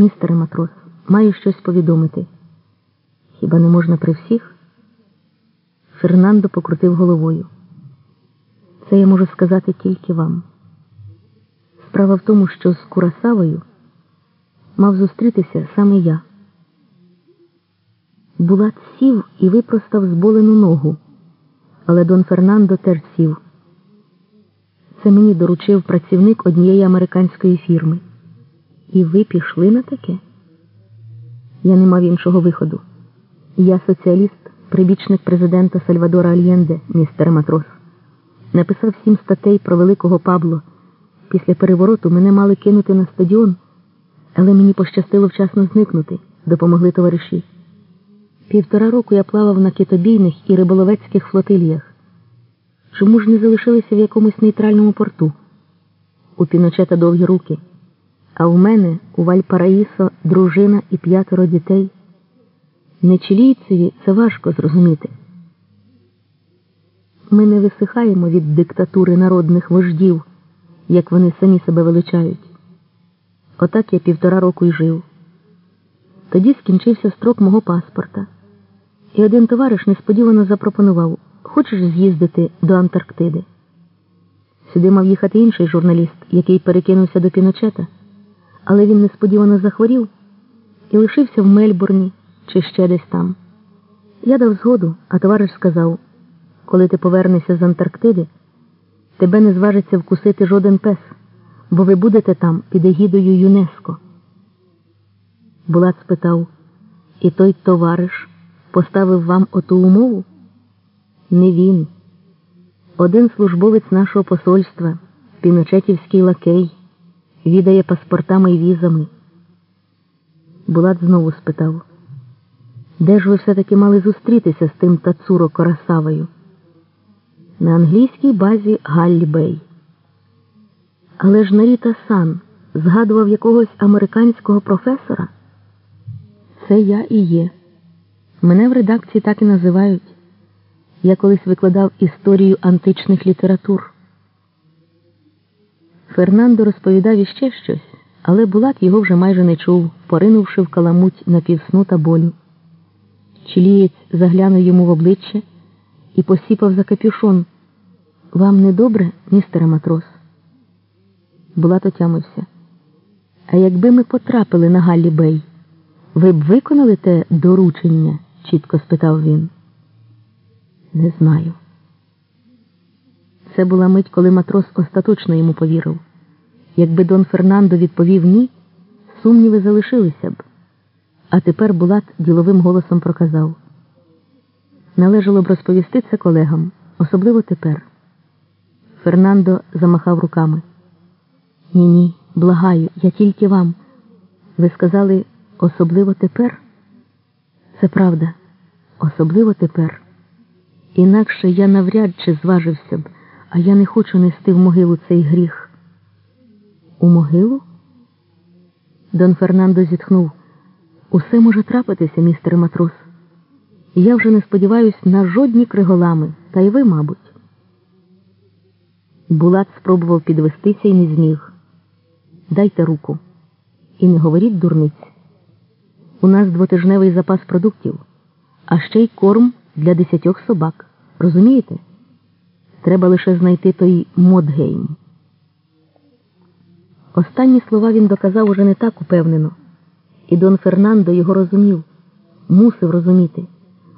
Містере матрос, маю щось повідомити. Хіба не можна при всіх? Фернандо покрутив головою. Це я можу сказати тільки вам. Справа в тому, що з Курасавою мав зустрітися саме я. Булат сів і випростав зболену ногу, але Дон Фернандо теж сів. Це мені доручив працівник однієї американської фірми. І ви пішли на таке? Я не мав іншого виходу. Я соціаліст, прибічник президента Сальвадора Альєнде, містере матрос. Написав сім статей про великого Пабло. Після перевороту мене мали кинути на стадіон, але мені пощастило вчасно зникнути, допомогли товариші. Півтора року я плавав на китобійних і риболовецьких флотиліях. Чому ж не залишилися в якомусь нейтральному порту? У піночета довгі руки. А в мене у Вальпараїсо дружина і п'ятеро дітей. Не чилійцеві це важко зрозуміти. Ми не висихаємо від диктатури народних вождів, як вони самі себе величають. Отак я півтора року й жив. Тоді скінчився строк мого паспорта, і один товариш несподівано запропонував Хочеш з'їздити до Антарктиди? Сюди мав їхати інший журналіст, який перекинувся до Піночета, але він несподівано захворів і лишився в Мельбурні чи ще десь там. Я дав згоду, а товариш сказав коли ти повернешся з Антарктиди, тебе не зважиться вкусити жоден пес, бо ви будете там під егідою ЮНЕСКО. Булат спитав, і той товариш поставив вам оту умову? Не він. Один службовець нашого посольства, піночетівський лакей, відає паспортами і візами. Булат знову спитав, де ж ви все-таки мали зустрітися з тим Тацуро Корасавою? На англійській базі Галлі Бей. Але ж Наріта Сан згадував якогось американського професора. Це я і є. Мене в редакції так і називають. Я колись викладав історію античних літератур. Фернандо розповідав іще щось, але Булат його вже майже не чув, поринувши в каламуть на півсну та болю. Чилієць заглянув йому в обличчя і посіпав за капюшон. Вам не добре, містере матрос? Булат отямився. А якби ми потрапили на Галлі Бей, ви б виконали те доручення? чітко спитав він. Не знаю. Це була мить, коли матрос остаточно йому повірив. Якби Дон Фернандо відповів ні, сумніви залишилися б. А тепер Булат діловим голосом проказав. Належало б розповісти це колегам, особливо тепер. Фернандо замахав руками. Ні, ні, благаю, я тільки вам. Ви сказали особливо тепер? Це правда, особливо тепер. Інакше я навряд чи зважився б, а я не хочу нести в могилу цей гріх. У могилу? Дон Фернандо зітхнув. Усе може трапитися, містере матрос. Я вже не сподіваюся на жодні криголами, та й ви, мабуть. Булат спробував підвестися і не зміг. Дайте руку. І не говоріть дурниць. У нас двотижневий запас продуктів, а ще й корм для десятьох собак. Розумієте? Треба лише знайти той Модгейм. Останні слова він доказав уже не так упевнено, і Дон Фернандо його розумів, мусив розуміти,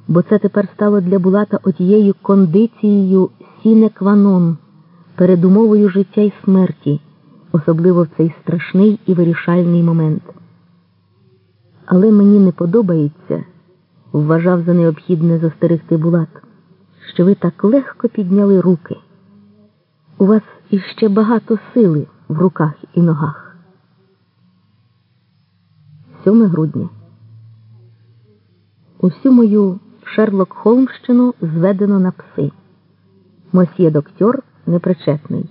бо це тепер стало для Булата отією кондицією сінекванон, передумовою життя й смерті, особливо в цей страшний і вирішальний момент. Але мені не подобається, вважав за необхідне застерегти Булат що ви так легко підняли руки. У вас іще багато сили в руках і ногах. 7 грудня. Усю мою Шерлок Холмщину зведено на пси. Мосьє доктор непричетний.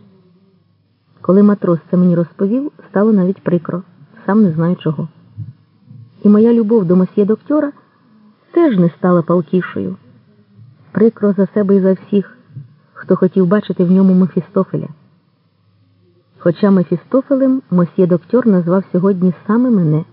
Коли матрос це мені розповів, стало навіть прикро, сам не знаю чого. І моя любов до мосьє доктора теж не стала палкішою прикро за себе і за всіх, хто хотів бачити в ньому Мефістофеля. Хоча Мефістофелем мосьє доктор назвав сьогодні саме мене.